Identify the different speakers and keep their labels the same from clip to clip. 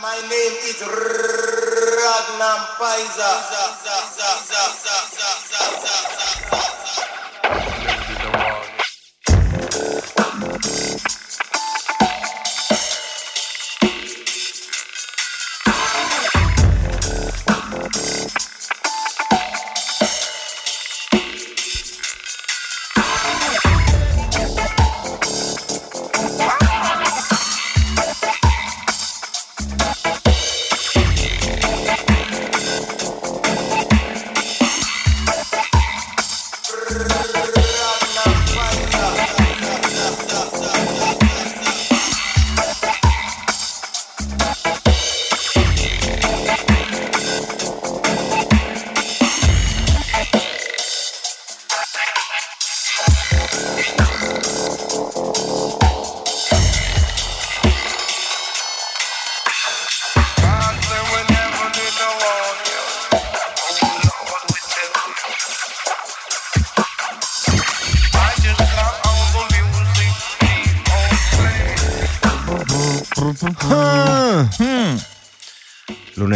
Speaker 1: My name is Ragnar Paisa.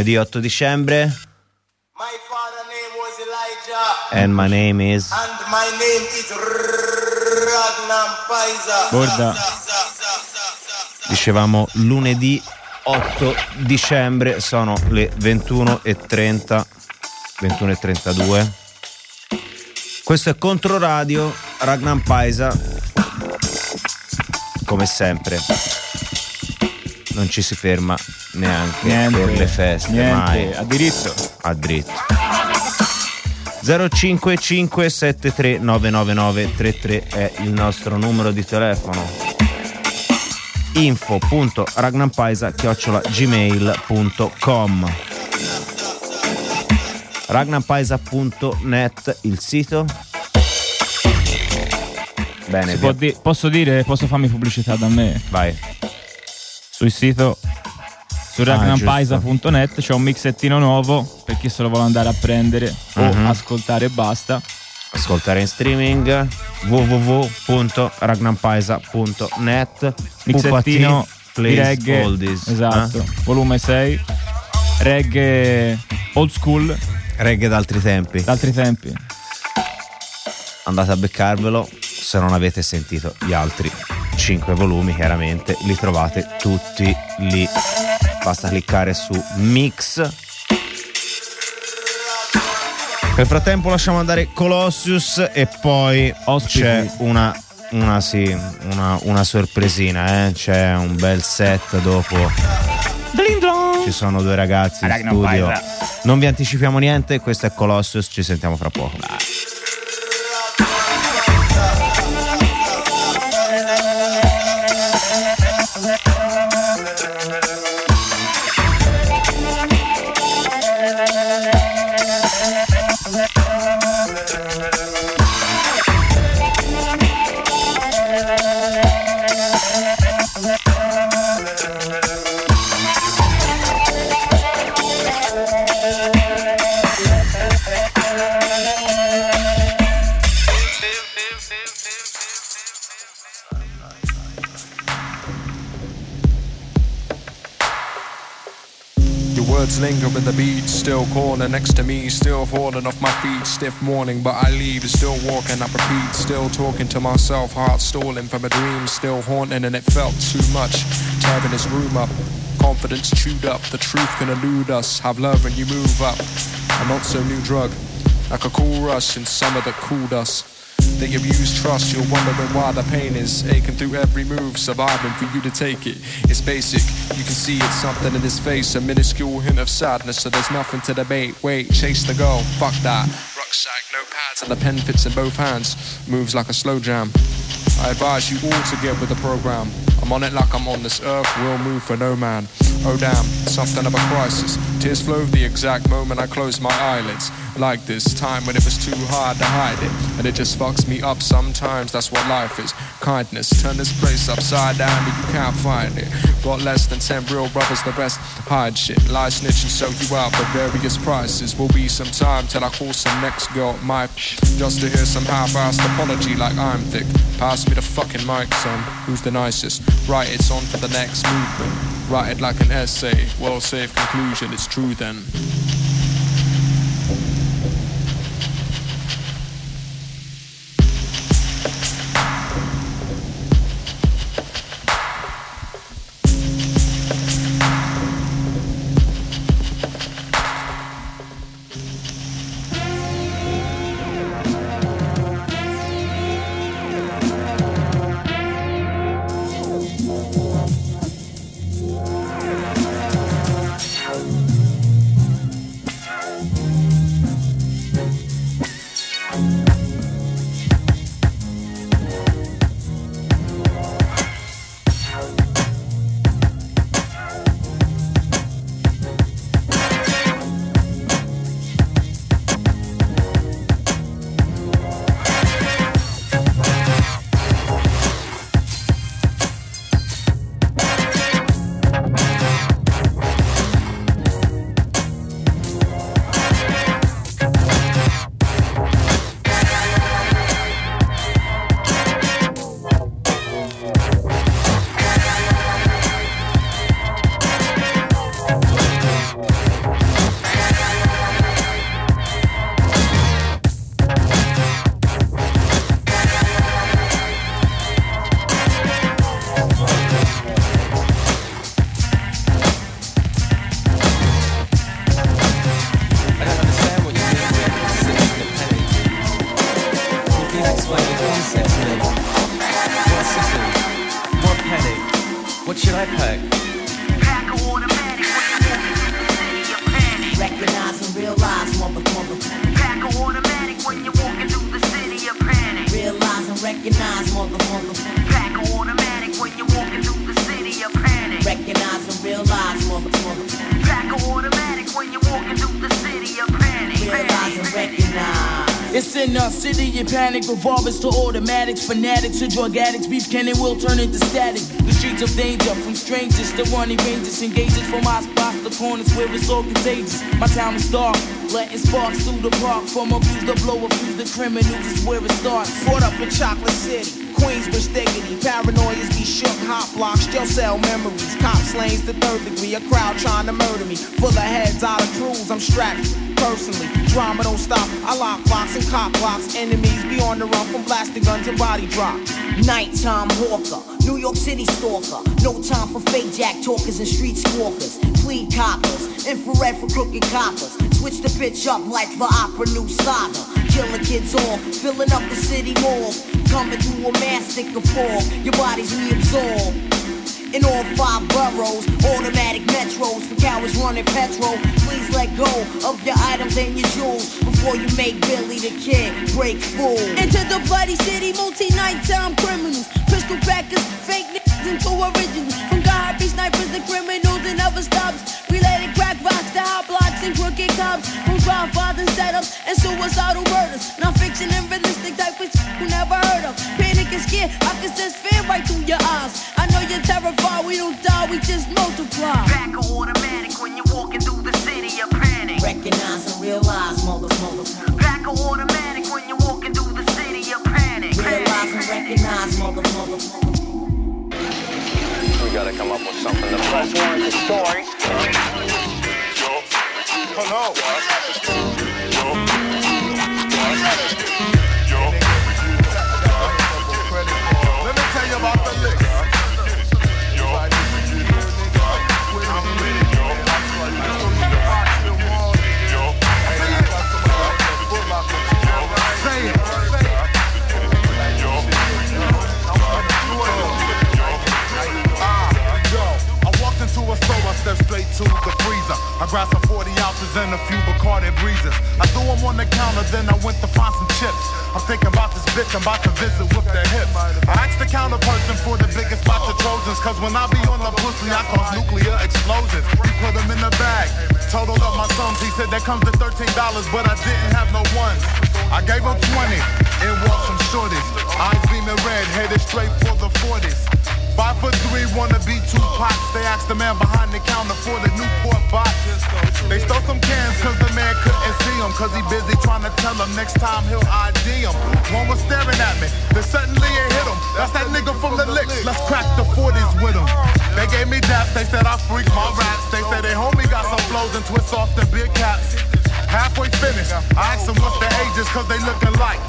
Speaker 2: Lunedì 8 dicembre. And my name is.
Speaker 1: And my name is.
Speaker 3: Guarda.
Speaker 2: Dicevamo lunedì 8 dicembre, sono le 21.30, 21.32. Questo è Controradio, Ragnar Paisa. Come sempre, non ci si ferma neanche
Speaker 3: Niente,
Speaker 2: per le feste,
Speaker 3: niente,
Speaker 2: mai.
Speaker 3: a diritto.
Speaker 2: A dritto. 055 73 999 è il nostro numero di telefono info.ragnampaisa chiocciola gmail.com ragnampaisa.net il sito bene
Speaker 3: di- posso dire, posso farmi pubblicità da me?
Speaker 2: vai
Speaker 3: Sul sito su
Speaker 2: Ah,
Speaker 3: ragnampaisa.net c'è un mixettino nuovo per chi se lo vuole andare a prendere
Speaker 2: Mhm.
Speaker 3: o ascoltare e basta.
Speaker 2: ascoltare in streaming www.ragnampaisa.net
Speaker 3: Mixettino di reggae.
Speaker 2: oldies
Speaker 3: Esatto,
Speaker 2: eh?
Speaker 3: volume 6. Reggae old school
Speaker 2: reggae d'altri tempi
Speaker 3: d'altri tempi.
Speaker 2: andate a beccarvelo se non avete sentito gli altri 5 volumi chiaramente li trovate tutti lì basta cliccare su mix. Nel frattempo lasciamo andare Colossus e poi
Speaker 3: Ospiti.
Speaker 2: c'è una una, sì, una, una sorpresina eh? c'è un bel set dopo. Ci sono due ragazzi in studio. Non vi anticipiamo niente questo è Colossus ci sentiamo fra poco
Speaker 4: words linger in the beat, still calling next to me, still falling off my feet, stiff morning, but I leave, still walking, I repeat, still talking to myself, heart stalling from a dream, still haunting, and it felt too much, tearing his room up, confidence chewed up, the truth can elude us, have love and you move up, a not so new drug, like a cool rush in summer that cooled us. They abuse trust, you're wondering why the pain is aching through every move, surviving for you to take it. It's basic, you can see it's something in his face, a minuscule hint of sadness, so there's nothing to debate. Wait, chase the goal, fuck that. Rucksack, no pads, and the pen fits in both hands, moves like a slow jam. I advise you all to get with the program. I'm on it like I'm on this earth, will move for no man. Oh damn, something of a crisis. Tears flow the exact moment I close my eyelids. Like this time when it was too hard to hide it. And it just fucks me up sometimes, that's what life is. Kindness, turn this place upside down and you can't find it. Got less than 10 real brothers, the rest hide shit. Lie, snitch, and sell you out for various prices. Will be some time till I call some next girl my just to hear some half-assed apology like I'm thick. Pass me the fucking mic, son. Who's the nicest? Right, it's on for the next movement.
Speaker 5: Write it like an essay, well safe conclusion, it's true then.
Speaker 6: Revolvers to automatics, fanatics to drug addicts. Beef can and will turn into static. The streets of danger, from strangers to running ranges, engages from my spots to corners where it's all contagious. My town is dark, letting sparks through the park. From abuse to blow, abuse the criminals is where it starts.
Speaker 1: Brought up in Chocolate City. Queensbridge diggity, paranoias be shook, hot blocks, still sell memories. Cop slayings the third degree, a crowd trying to murder me. Full of heads out of crews, I'm strapped personally. Drama don't stop. I lock blocks and cop blocks. Enemies be on the run from blasting guns and body drops.
Speaker 6: Nighttime hawker, New York City stalker. No time for fake jack talkers and street squawkers. Plead coppers, infrared for crooked coppers. Switch the pitch up like for opera new saga. Killing kids off, filling up the city mall. Coming through a mastic of fog. Your body's reabsorbed in all five boroughs. Automatic metros for cowards running petrol. Please let go of your items and your jewels before you make Billy the Kid break full.
Speaker 7: Into the bloody city, multi nighttime criminals, pistol packers, fake niggas into originals. From God snipers to criminals and other stops. Related and crooked cops. From godfathers, setups and suicidal murders. Non-fiction and realistic type of shit you never heard of. Panic and scared, I can sense fear right through your eyes. I know you're terrified, we don't die, we just multiply.
Speaker 6: Back automatic when you're walking through the city of panic. Recognize and realize, motherfucker. Back automatic when you're walking through the city of panic. Realize and recognize, motherfucker.
Speaker 8: We gotta come up with something to press warrant the story. Hello.
Speaker 9: Store, I stepped straight to the freezer. I grabbed some 40 ounces and a few Bacardi breezes. I threw them on the counter, then I went to find some chips. I'm thinking about this bitch, I'm about to visit with the hips. I asked the counter person for the biggest box of Trojans, cause when I be on the pussy, I cause nuclear explosions. He put them in the bag, totaled up my sums. He said that comes to $13, but I didn't have no ones. I gave him 20 and walked some shorties. Eyes beaming red, headed straight for the 40s. Five foot three, wanna be two pots. They asked the man behind the counter for the Newport box. They stole some cans cause the man couldn't see them. cause he busy trying to tell him next time he'll ID him. One was staring at me, then suddenly it hit him. That's that nigga from the licks, let's crack the 40s with him. They gave me daps, they said I freak my raps. They said they homie got some flows and twist off the big caps. Halfway finished, I asked them what's their ages, cause they looking like.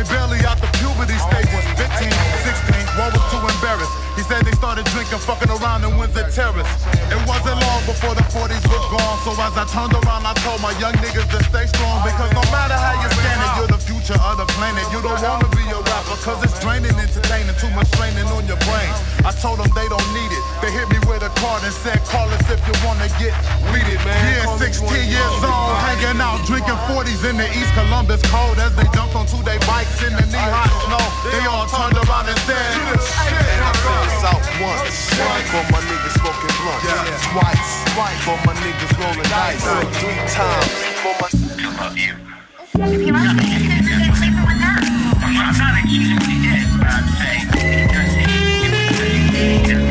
Speaker 9: They barely out the puberty stage was 15, 16, one was too embarrassed. He said they started drinking, fucking around in Windsor Terrace. It wasn't long before the 40s was gone, so as I turned around, I told my young niggas to stay strong, because no matter how you scan it, you're the future of the planet. You don't wanna be a rapper, cause it's draining, entertaining, too much straining on your brain. I told them they don't need it. They hit me with a card and said, call us if you wanna get weeded, man. Yeah, 16 years old, hanging out, drinking 40s in the East Columbus cold as they jumped onto their in the knee-high snow. They all turned around and said,
Speaker 10: And I said this out once. For my niggas smoking blunt. Twice. For my niggas rolling dice. Three times. For my
Speaker 11: No,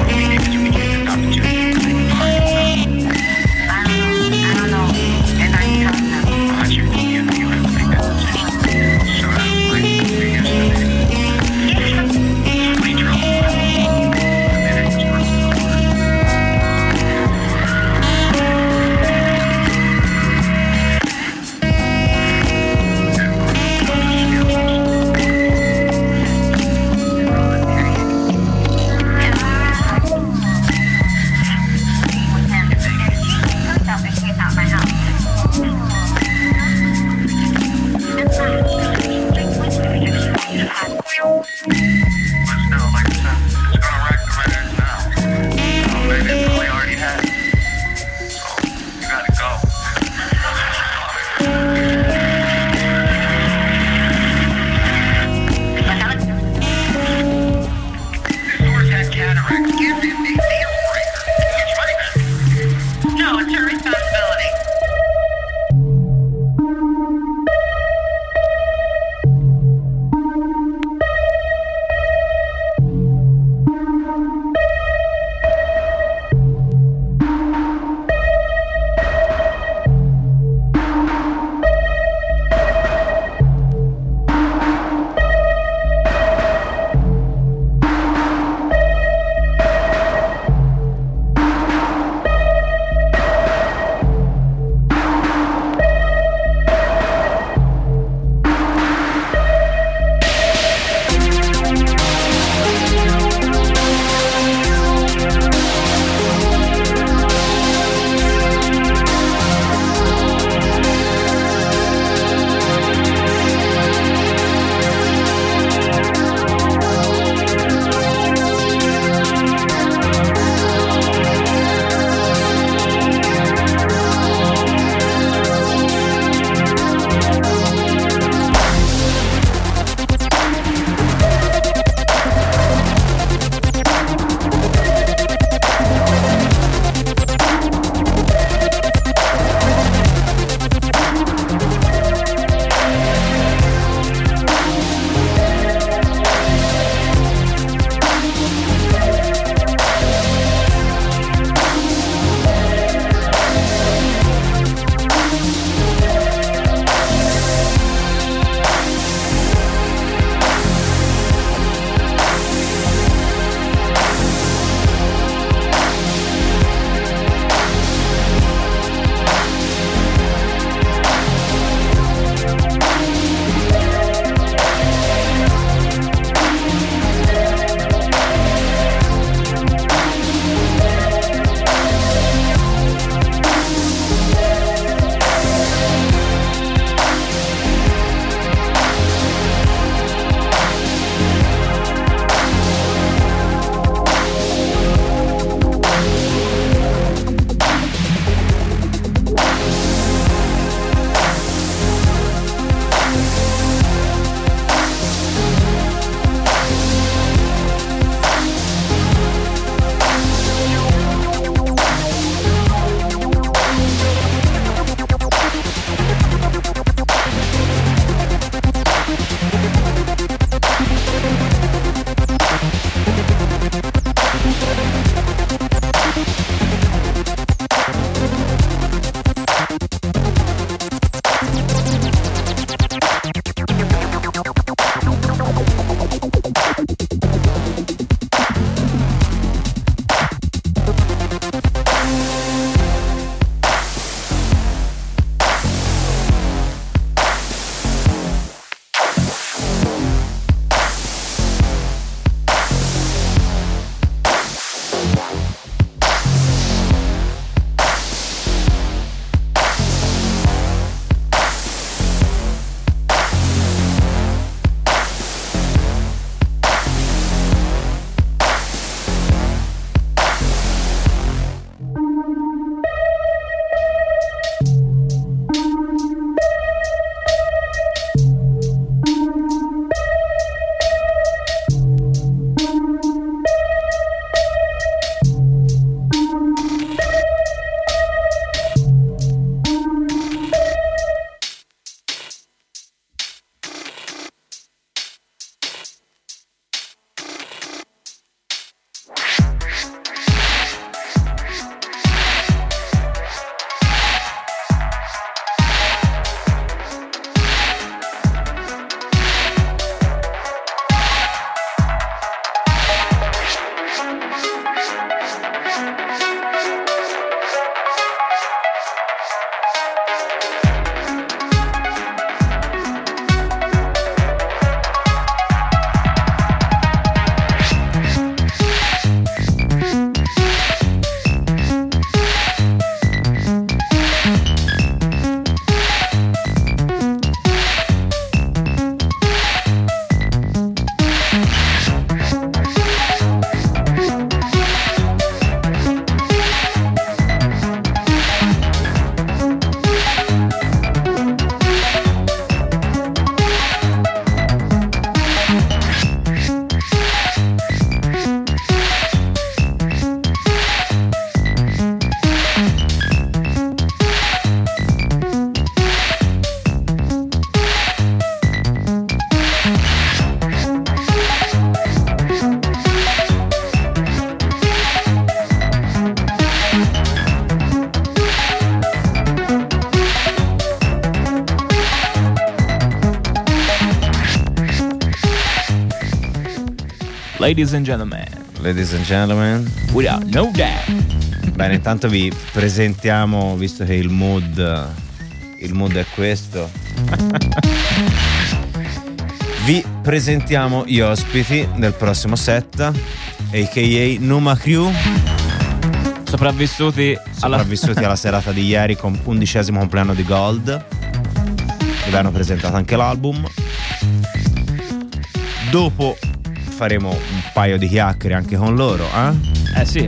Speaker 3: Ladies and gentlemen,
Speaker 2: Ladies and gentlemen.
Speaker 3: without no doubt.
Speaker 2: Bene, intanto vi presentiamo, visto che il mood, il mood è questo. vi presentiamo gli ospiti del prossimo set, a.k.a. Numa Crew,
Speaker 3: Sopravvissuti alla
Speaker 2: sopravvissuti alla serata di ieri con undicesimo compleanno di Gold. Dove hanno presentato anche l'album. Dopo faremo un paio di chiacchiere anche con loro, eh?
Speaker 3: Eh sì.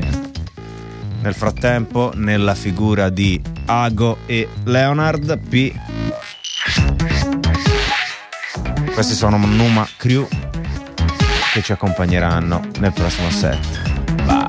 Speaker 2: Nel frattempo, nella figura di Ago e Leonard P. Questi sono Numa Crew che ci accompagneranno nel prossimo set.
Speaker 12: What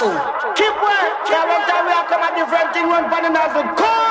Speaker 12: Keep work. Yeah, one time we are come a different thing, one pan another. Come. Keep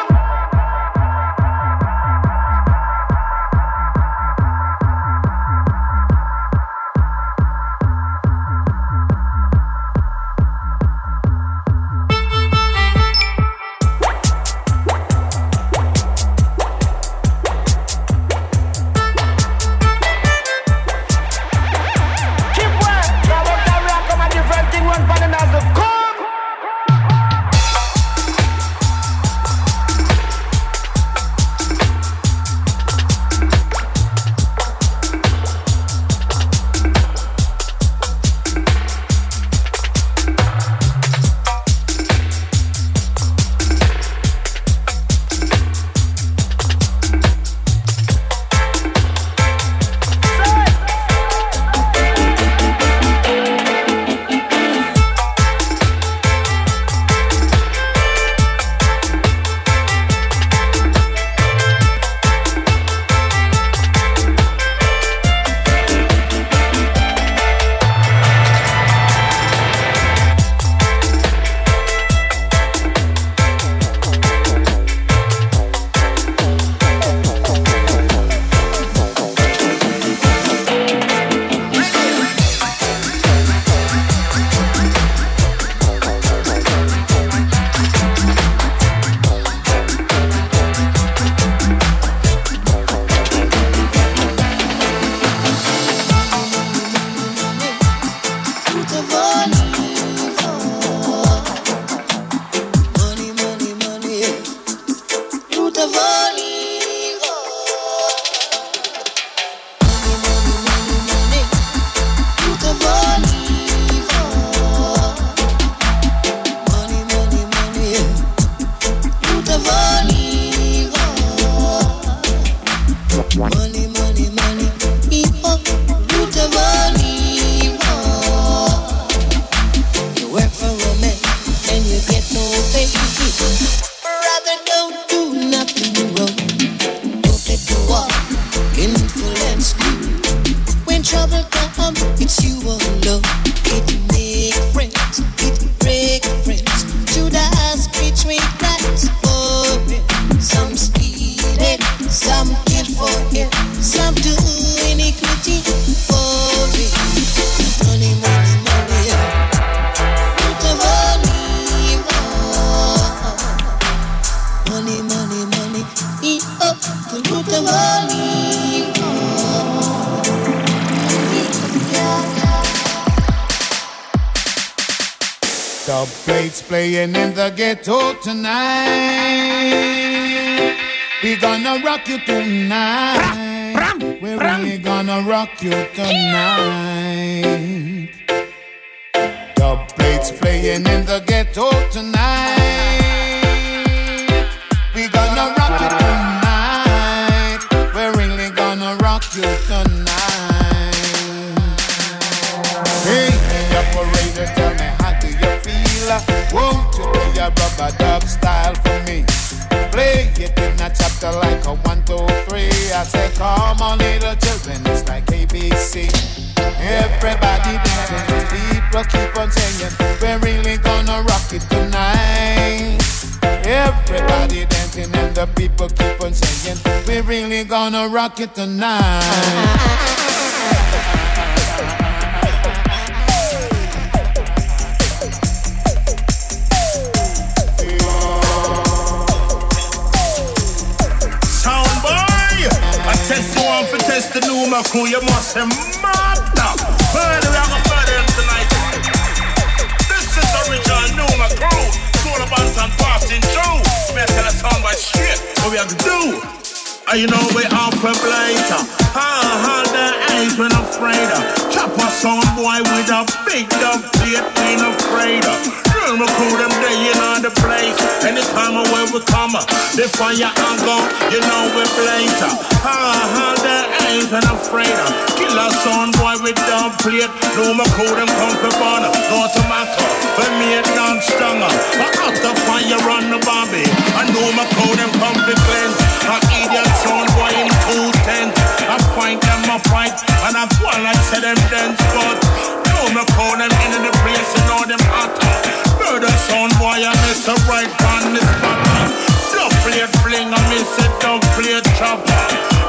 Speaker 13: tonight. We gonna rock you tonight. We're really gonna rock you tonight. I say, come on, little children, it's like ABC. Everybody dancing, the people keep on singing. We're really gonna rock it tonight. Everybody dancing and the people keep on singing. We're really gonna rock it tonight.
Speaker 14: My crew. You must are gonna burn them tonight. This is the original my crew. Soul about and passing through. Tell a sound by straight. What we have to do? Uh, you know we up a blighter. Ha ha the eyes when I'm afraid of. Chop a sound boy with a big dub plate, ain't afraid of. My crew them day in on the place. Anytime I where we come, uh, the fire and go, you know we blazer. Ha ha the eyes when I'm afraid of. Kill a sound boy with dub plate. No my crew them come for burner. Go to my car, when me a dance stronger. I out the fire on the bobby. I know my crew them come for cleanse. I idiot sound boy in two tent. I find them a fight, and I go on like say them dance, but no me call them in the place, you know them hot. Murder sound boy, I miss a right on the spot. Dub plate fling, I miss a dub plate chopper.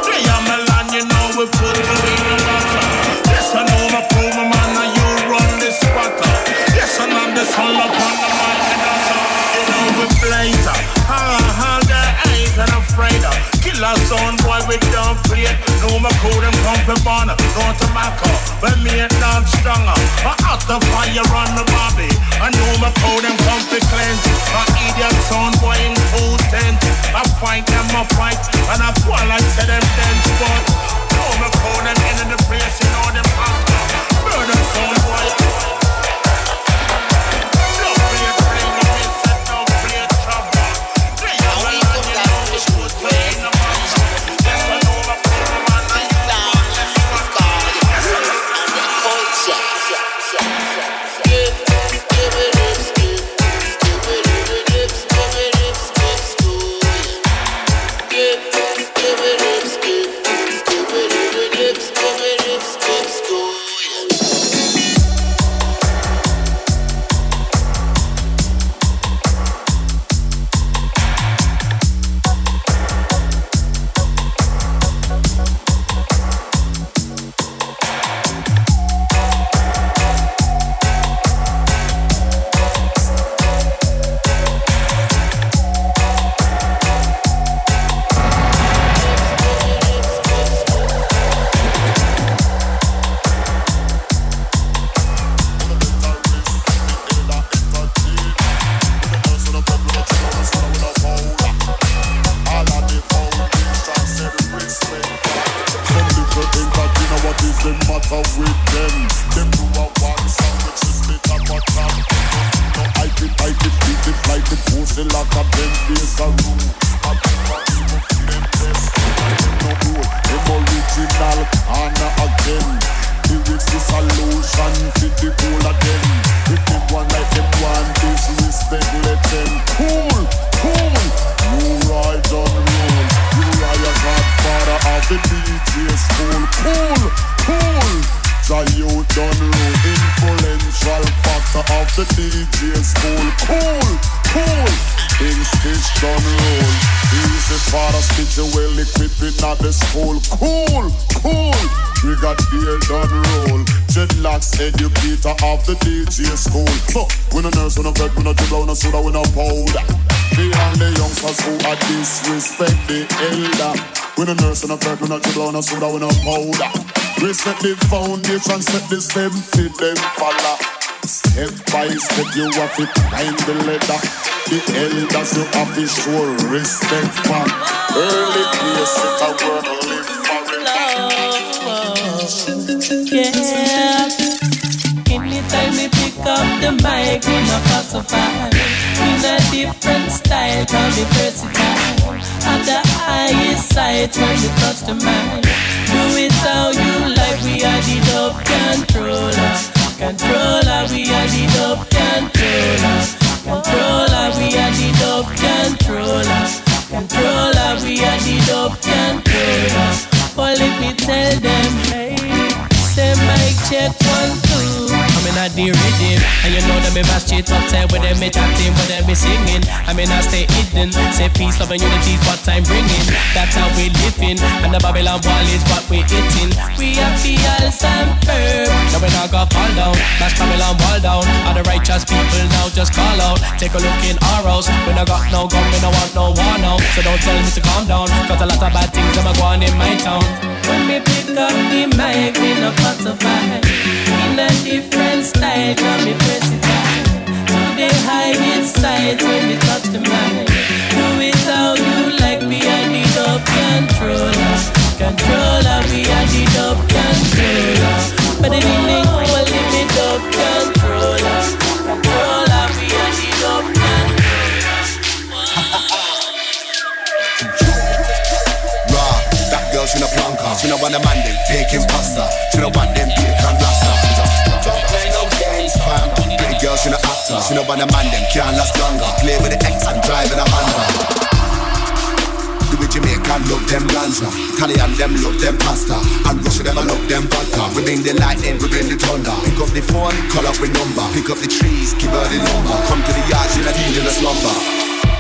Speaker 14: They are Milan, you know we put you in the water. Yes, I know my crew, man, and you run this spotter. Yes, I'm the sun up on the mic, and afraid of. Killer sound boy we don't plate. No my crew them come for burner. No tobacco. but me and dance stronger. I out the fire on the
Speaker 15: DJ's cool, cool, cool. In station roll. Easy for the stitch well equipped at the school. Cool, cool. We got beer done roll. Dreadlocks educator of the DJ school. So, we no nurse, we no vet, we no dribble, we no soda, we no powder. Beyond the youngsters who are disrespect the elder. We no nurse, we no vet, we no dribble, we no soda, we no powder. We set the foundation, set the stem, fit them follow. Step by step, you have to climb the ladder. The elders you have to show respect for. Early days, I want to live for it.
Speaker 16: Yeah. Anytime we pick up the mic, we not classify. In a different style, can be versatile. At the highest side, when we touch the mic. Do it how you like, we are the dub controller. Controller, we are the dub controller. Controller, we are the dub controller. Controller, we are the dub controller. But let me tell them, hey, say mic check one, two. I'm in a and you know that me bass shit up there eh, with them me chatting, with them me singing. I mean I stay hidden, say peace, love and unity is what I'm bringing. That's how we living, and the Babylon wall is what we hitting. We the all stand firm. Now we not got fall down, that's Babylon wall down. All the righteous people now just call out. Take a look in our house, we not got no gun, we no want no war now. So don't tell me to calm down, cause a lot of bad things I'm going in my town. When me pick up the mic, me no classify.
Speaker 8: Want a man, them taking pasta. She no want them bacon blaster. Don't play no games, fam. Pretty girl, she no actor. She no want a man, them can't last longer. Play with the X and drive in a Honda. Do it Jamaican, love them ganja. Italian, them love them pasta. And Russian, them I love them vodka. We bring the lightning, we bring the thunder. Pick up the phone, call up with number. Pick up the trees, give her the number. Come to the yard, she not need in a slumber.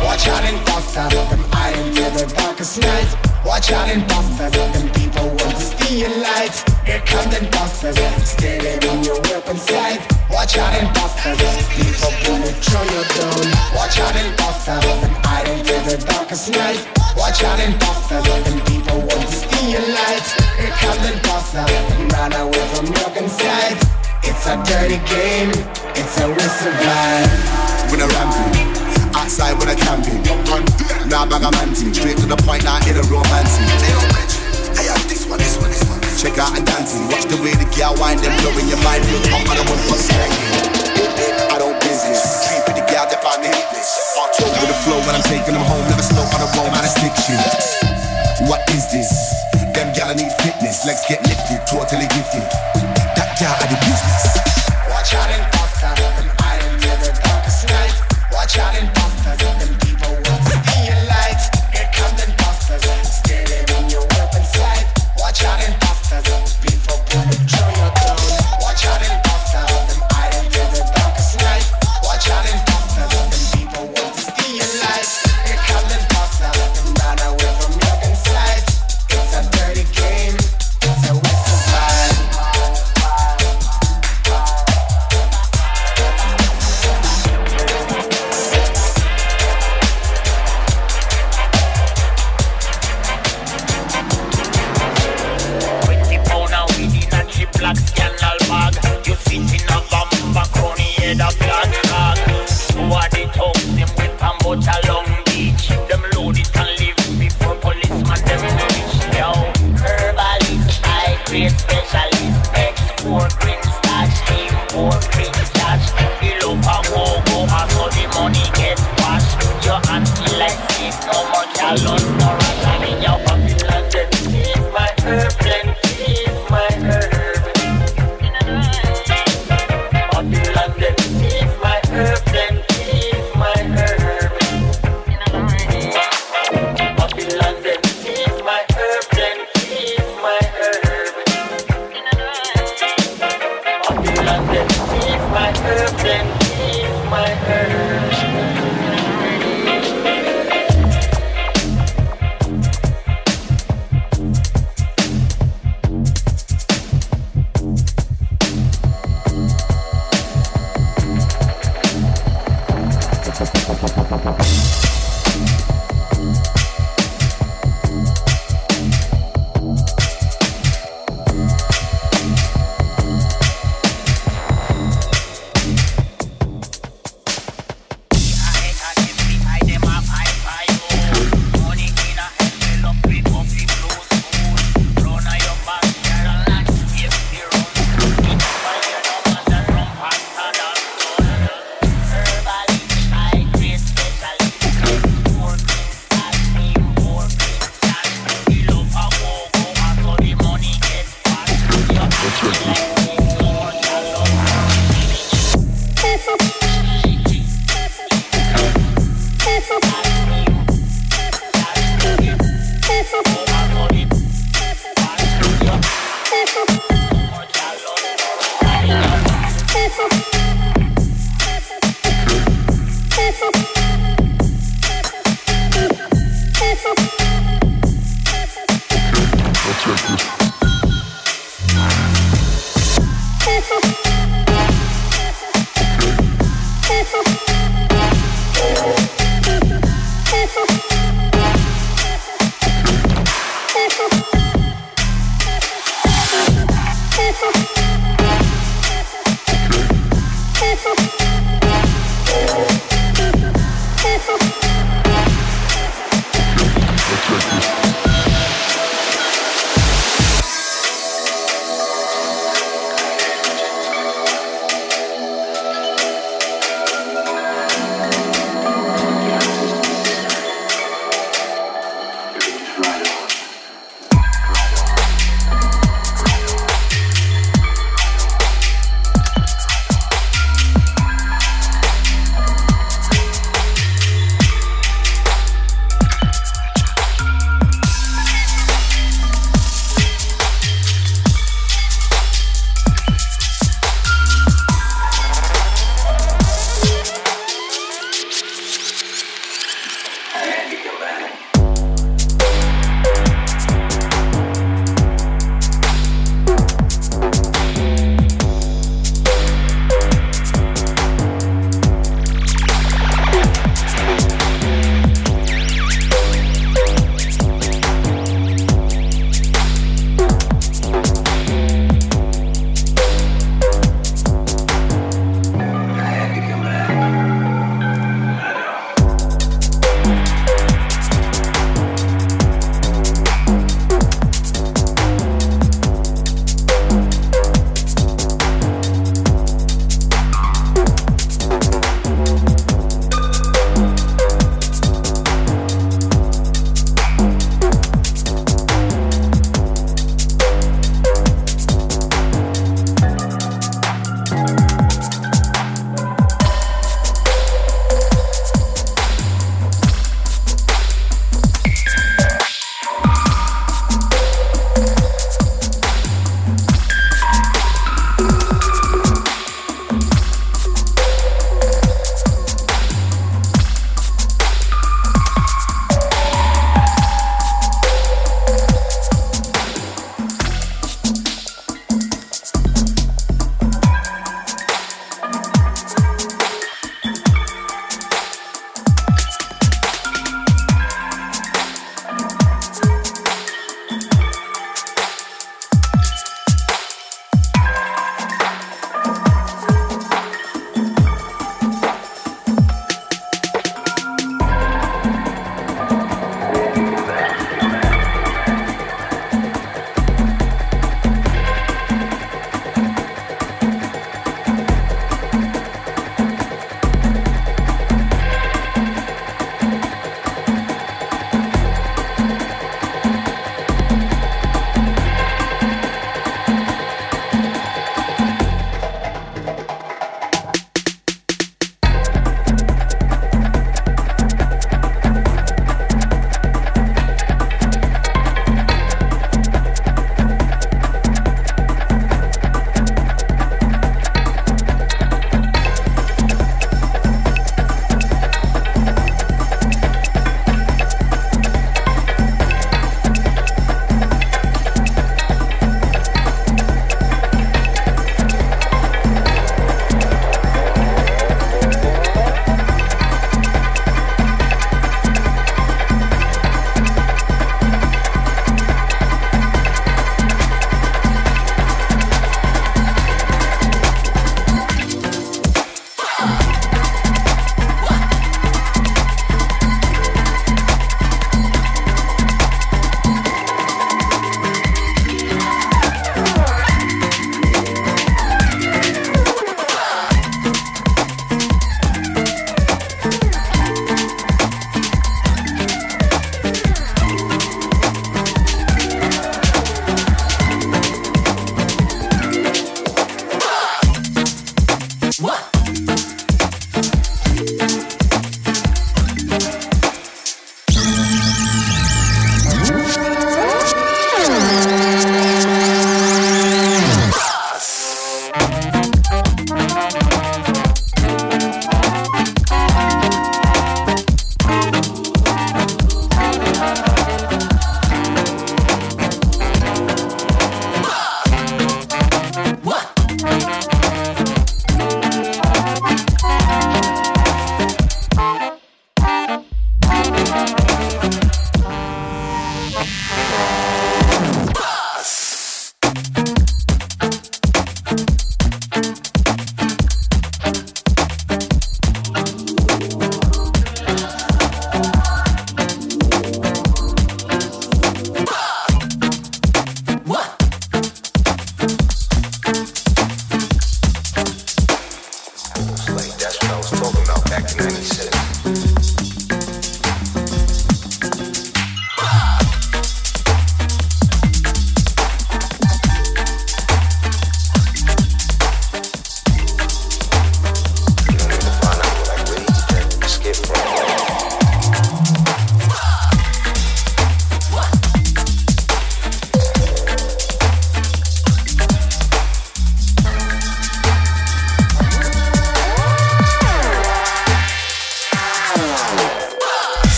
Speaker 17: Watch out and busters, them hiding till the darkest night. Watch out and busters, them people want to steal your light. Here come the busters, stay there in your weapon sight. Watch out and busters, people wanna throw you down. Watch out and busters, them hiding till the darkest night. Watch out and busters, them people want to steal your light. Here come the busters, them run away from your inside. It's a dirty game, it's a risk of life.
Speaker 8: When I ramping, outside when I camping. Now bag a man thing, straight to the point, now in a romancing. Hey, yo, Rich, I have this one, this one, this one. Check out a dancing, watch the way the girl wind them, blowing your mind, look up, I don't want to skanking. I don't business, sleep with the girl that find me hitless. On tour with the flow when I'm taking them home, never slow on the road, man, I stick shit. What is this? Them gal I need fitness, legs get lifted, totally gifted. That gal are the business.
Speaker 17: Watch out and busters, them hiding till the darkest night. Watch out and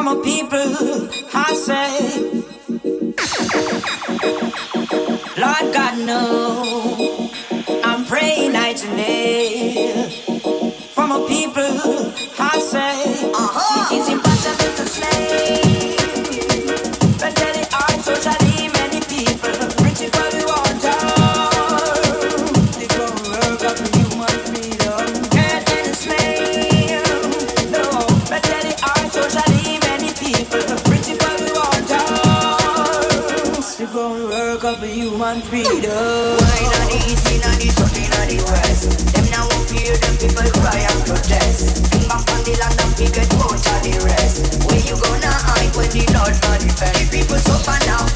Speaker 6: for my people. I say, Lord God knows. I'm praying night and day for my people. I say, human freedom. Why not east, not the south, not the west? Them now won't fear them people cry and protest. Bring back on the land and forget about all the rest. Where you gonna hide when the Lord defend? The people suffer now,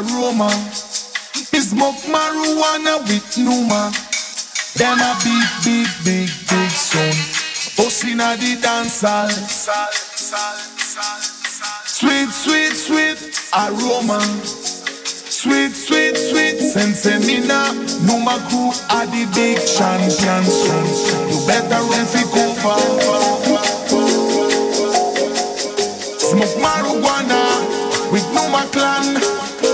Speaker 18: aroma. Me smoke marijuana with Numa. Then a big, big, big, big sound. Us inna the dance hall. Sweet, sweet, sweet aroma. Sweet, sweet, sweet sensemina. Numa crew are the big champions. You better run fi cover. Smoke marijuana with Numa clan.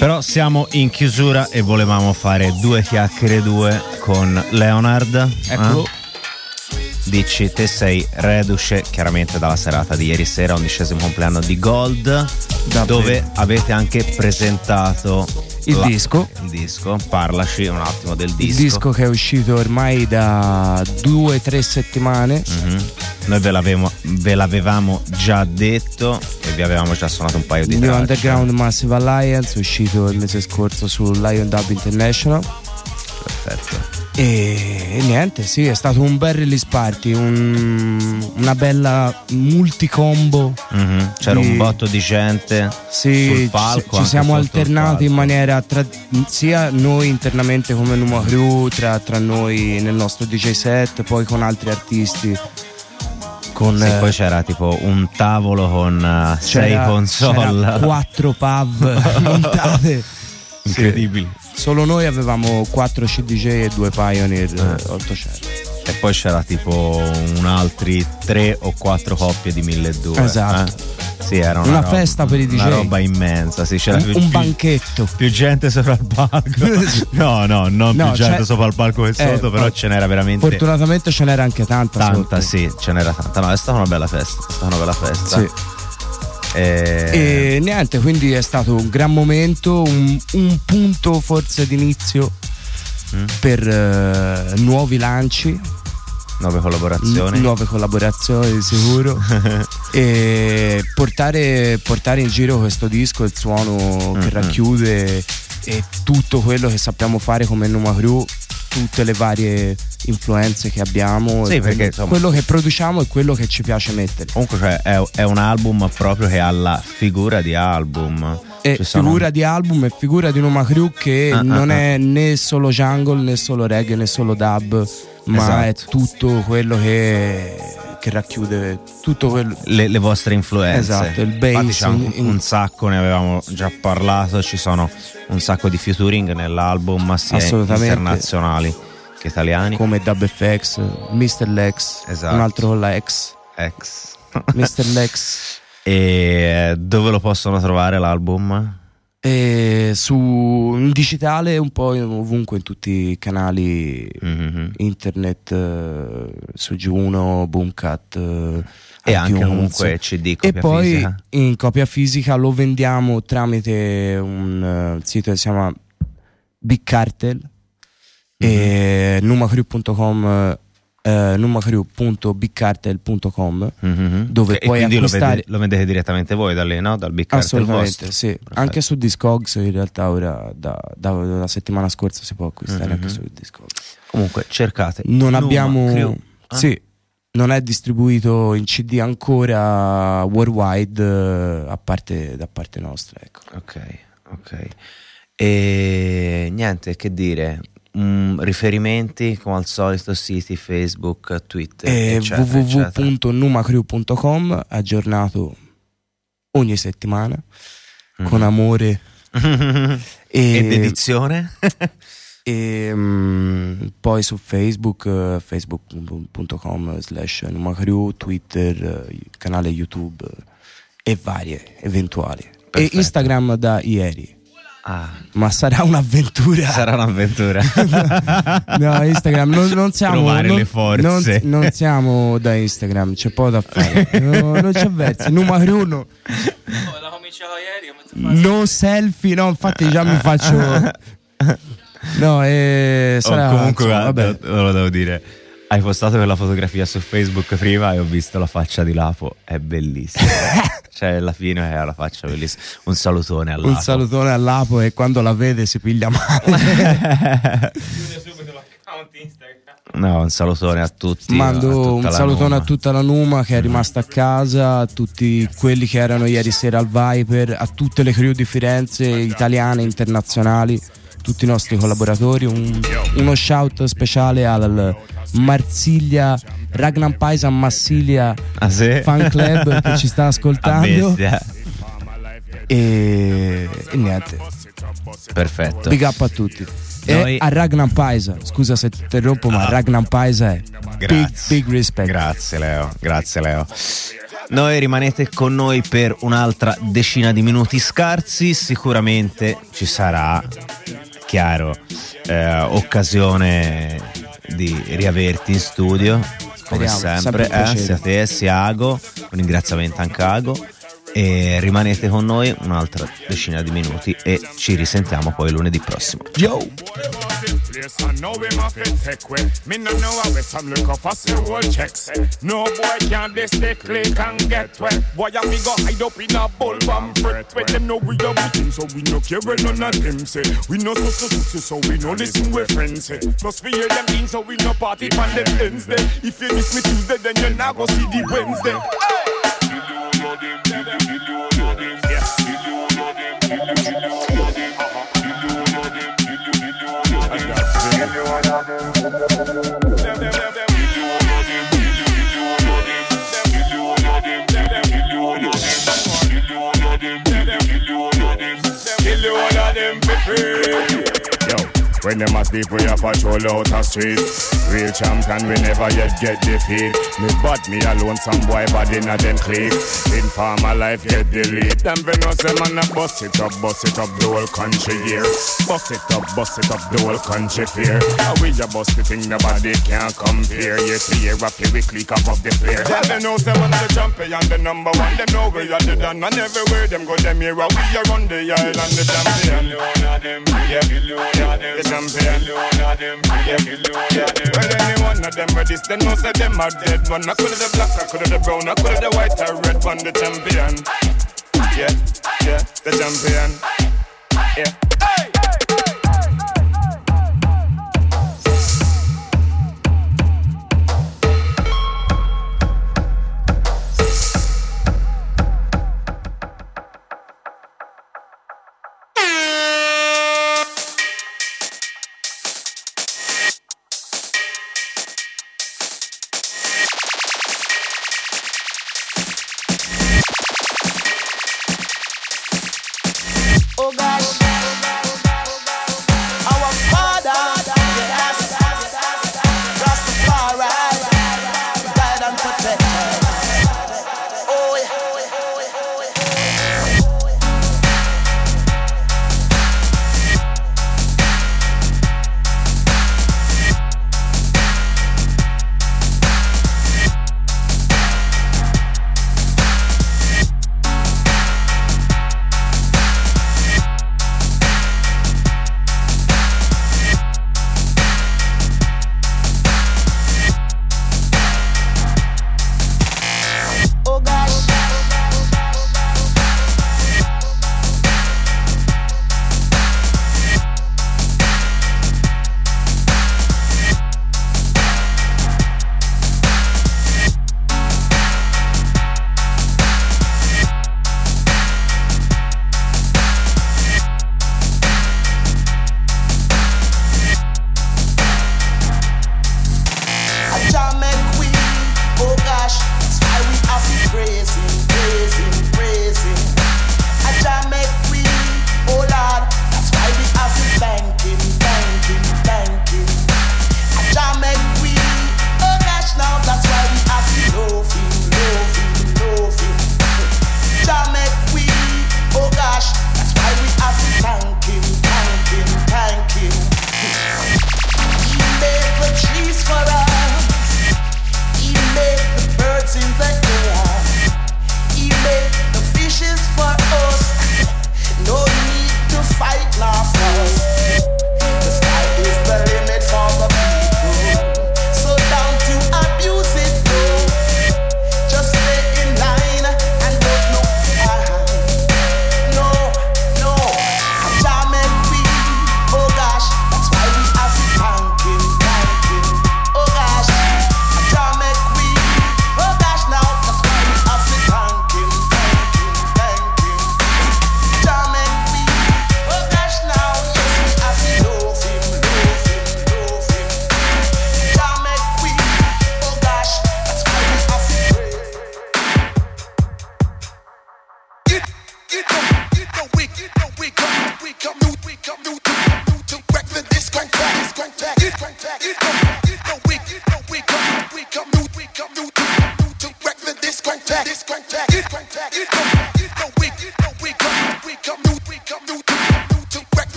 Speaker 2: Però siamo in chiusura e volevamo fare due chiacchiere due con Leonard.
Speaker 19: Eccolo.
Speaker 2: eh? Dici, te sei reduce chiaramente dalla serata di ieri sera, undicesimo compleanno di Gold, dove avete anche presentato
Speaker 20: Il
Speaker 2: la-
Speaker 20: disco.
Speaker 2: Il disco, parlaci un attimo del
Speaker 20: Il
Speaker 2: disco.
Speaker 20: disco che è uscito ormai da due o tre settimane.
Speaker 2: Mhm. Noi ve, l'avevamo- ve l'avevamo già detto e vi avevamo già suonato un paio di
Speaker 20: New
Speaker 2: tracce.
Speaker 20: Underground Massive Alliance, uscito il mese scorso su Lion Dub International.
Speaker 2: Perfetto.
Speaker 20: E, e niente, sì, è stato un bel release party, un- una bella multicombo.
Speaker 2: Mhm. C'era
Speaker 20: di-
Speaker 2: un botto di gente
Speaker 20: Sì,
Speaker 2: sul
Speaker 20: ci-
Speaker 2: palco.
Speaker 20: ci,
Speaker 2: anche
Speaker 20: siamo alternati in maniera tra- sia noi internamente come Numa Crew, tra, tra noi nel nostro DJ set, poi con altri artisti. Con,
Speaker 2: Sì,
Speaker 20: eh,
Speaker 2: poi c'era tipo un tavolo con eh, sei console.
Speaker 20: c'era quattro pub montate.
Speaker 2: Incredibili.
Speaker 20: Solo noi avevamo 4 CDJ e 2 Pioneer
Speaker 2: Eh.
Speaker 20: eh, 800.
Speaker 2: E poi c'era tipo un altri tre o quattro coppie di 1200.
Speaker 20: Esatto.
Speaker 2: eh. Sì, era una,
Speaker 20: Una
Speaker 2: roba-
Speaker 20: festa per i DJ.
Speaker 2: Una roba immensa, sì, c'era
Speaker 20: Un-
Speaker 2: più,
Speaker 20: un
Speaker 2: più-
Speaker 20: banchetto.
Speaker 2: Più gente sopra il palco. no, no, non
Speaker 20: No,
Speaker 2: più gente sopra il palco che
Speaker 20: eh,
Speaker 2: sotto, però
Speaker 20: for-
Speaker 2: ce n'era veramente
Speaker 20: Fortunatamente ce n'era anche tanta.
Speaker 2: tanta,
Speaker 20: sotto.
Speaker 2: sì, ce n'era tanta. No, è stata una bella festa, è stata una bella festa.
Speaker 20: Sì.
Speaker 2: E...
Speaker 20: E niente, quindi è stato un gran momento, un, un punto forse d'inizio
Speaker 2: Mm.
Speaker 20: per eh, nuovi lanci.
Speaker 2: Nuove collaborazioni.
Speaker 20: nuove collaborazioni di sicuro e portare, portare in giro questo disco il suono che
Speaker 2: Mhm.
Speaker 20: racchiude e tutto quello che sappiamo fare come Numa Crew tutte le varie influenze che abbiamo
Speaker 2: Sì, perché,
Speaker 20: quello,
Speaker 2: insomma-
Speaker 20: quello che produciamo e quello che ci piace mettere
Speaker 2: Comunque cioè, è, è un album proprio che ha la figura di album.
Speaker 20: e
Speaker 2: Ci sono-
Speaker 20: figura di album e figura di Numa Crew che
Speaker 2: Ah,
Speaker 20: non
Speaker 2: ah,
Speaker 20: è né solo jungle né solo reggae né solo dub ma è
Speaker 2: Esatto.
Speaker 20: tutto quello che, che racchiude tutto quello
Speaker 2: le, le vostre influenze.
Speaker 20: Esatto, il bass
Speaker 2: un,
Speaker 20: in-
Speaker 2: un sacco, ne avevamo già parlato, ci sono un sacco di featuring nell'album, sia internazionali che italiani.
Speaker 20: come Dub FX, Mr. Lex,
Speaker 2: Esatto.
Speaker 20: un altro con la X,
Speaker 2: Ex.
Speaker 20: Mr. Lex.
Speaker 2: E dove lo possono trovare l'album?
Speaker 20: E su in digitale un po' ovunque in tutti i canali
Speaker 2: Mhm.
Speaker 20: internet, eh, su G1, Boomcat. eh,
Speaker 2: E anche comunque CD,
Speaker 20: E poi
Speaker 2: fisica.
Speaker 20: in copia fisica lo vendiamo tramite un eh, sito che si chiama Big Cartel e numacrew.com eh, numacrew.bigcartel.com
Speaker 2: Mhm.
Speaker 20: dove
Speaker 2: E
Speaker 20: puoi
Speaker 2: quindi lo,
Speaker 20: acquistare
Speaker 2: vede- lo vendete direttamente voi da lì, no? Dal Big Cartel
Speaker 20: assolutamente sì anche su Discogs in realtà ora da, da- dalla settimana scorsa si può acquistare
Speaker 2: Mhm.
Speaker 20: anche su Discogs
Speaker 2: Comunque cercate.
Speaker 20: non
Speaker 2: Numa
Speaker 20: abbiamo
Speaker 2: Crew. Ah.
Speaker 20: sì non è distribuito in CD ancora worldwide eh, a parte, da parte nostra ecco.
Speaker 2: Ok, ok. E niente, che dire. Mm, riferimenti come al solito siti Facebook, Twitter,
Speaker 20: e
Speaker 2: eccetera.
Speaker 20: www.numacrew.com aggiornato ogni settimana
Speaker 2: Mhm.
Speaker 20: con amore
Speaker 2: E dedizione?
Speaker 20: e mm, poi su Facebook eh, facebook.com slash numacrew Twitter eh, canale YouTube eh, e varie eventuali e Instagram da ieri
Speaker 2: Ah.
Speaker 20: ma sarà un'avventura
Speaker 2: Sarà un'avventura.
Speaker 20: no Instagram non, non siamo
Speaker 2: Trovare
Speaker 20: non,
Speaker 2: le forze.
Speaker 20: non, non siamo da Instagram c'è poco da fare no, non ci avversi numero uno no selfie no infatti già mi faccio no eh,
Speaker 2: Oh,
Speaker 20: sarà
Speaker 2: comunque,
Speaker 20: insomma, vabbè.
Speaker 2: lo devo dire. Hai postato quella fotografia su Facebook prima e ho visto la faccia di Lapo, è bellissima. cioè, alla fine è la faccia bellissima. Un salutone all'Apo.
Speaker 20: un salutone all'Apo e quando la vede si piglia male
Speaker 2: No, un salutone a tutti.
Speaker 20: Mando un salutone
Speaker 2: Numa.
Speaker 20: a tutta la Numa che è rimasta a casa, a tutti quelli che erano ieri sera al Viper, a tutte le crew di Firenze, italiane, internazionali, tutti i nostri collaboratori. Un- uno shout speciale al Marsiglia Ragnar Paisa Massilia
Speaker 2: Ah, sì?
Speaker 20: Fan Club che ci sta ascoltando. E, e niente,
Speaker 2: Perfetto.
Speaker 20: big up a tutti.
Speaker 2: Noi-
Speaker 20: E a Ragnar Paisa, scusa se ti interrompo, ma Ragnar Paisa è big,
Speaker 2: Grazie.
Speaker 20: big respect.
Speaker 2: Grazie Leo, grazie Leo. Noi rimanete con noi per un'altra decina di minuti scarsi, sicuramente ci sarà, chiaro, eh, occasione di riaverti in studio, come
Speaker 20: Speriamo, sempre
Speaker 2: sempre, eh, sia te sia Ago, un ringraziamento anche a Ago e rimanete con noi un'altra decina di minuti e ci risentiamo poi lunedì prossimo.
Speaker 20: Yo!
Speaker 13: If you miss me Tuesday, then you're not gonna see the Wednesday. Hey! Thank you. When them a sleep, we a patrol out a street. Real champion, we never yet get defeat. Me but me alone, some boy bad in a them clique. In farmer life, get delete. Them venomous, them man a bust it up, bust it up the whole country here. Bust it up, bust it up the whole country fear. How we a bust the thing, nobody can compare. Yes, here a few we click up up the flare. Tell them know, say one of the champion, the number one. Them know we are the done, and everywhere them go, them here. We are on the island, the champion. Million of them, Yeah, yeah. The
Speaker 14: champion. Yeah, well, any one of them ready, they know say them are dead. One I coulda the black, I coulda the brown, I coulda the white or red. One the champion. Yeah, yeah, the champion. Yeah.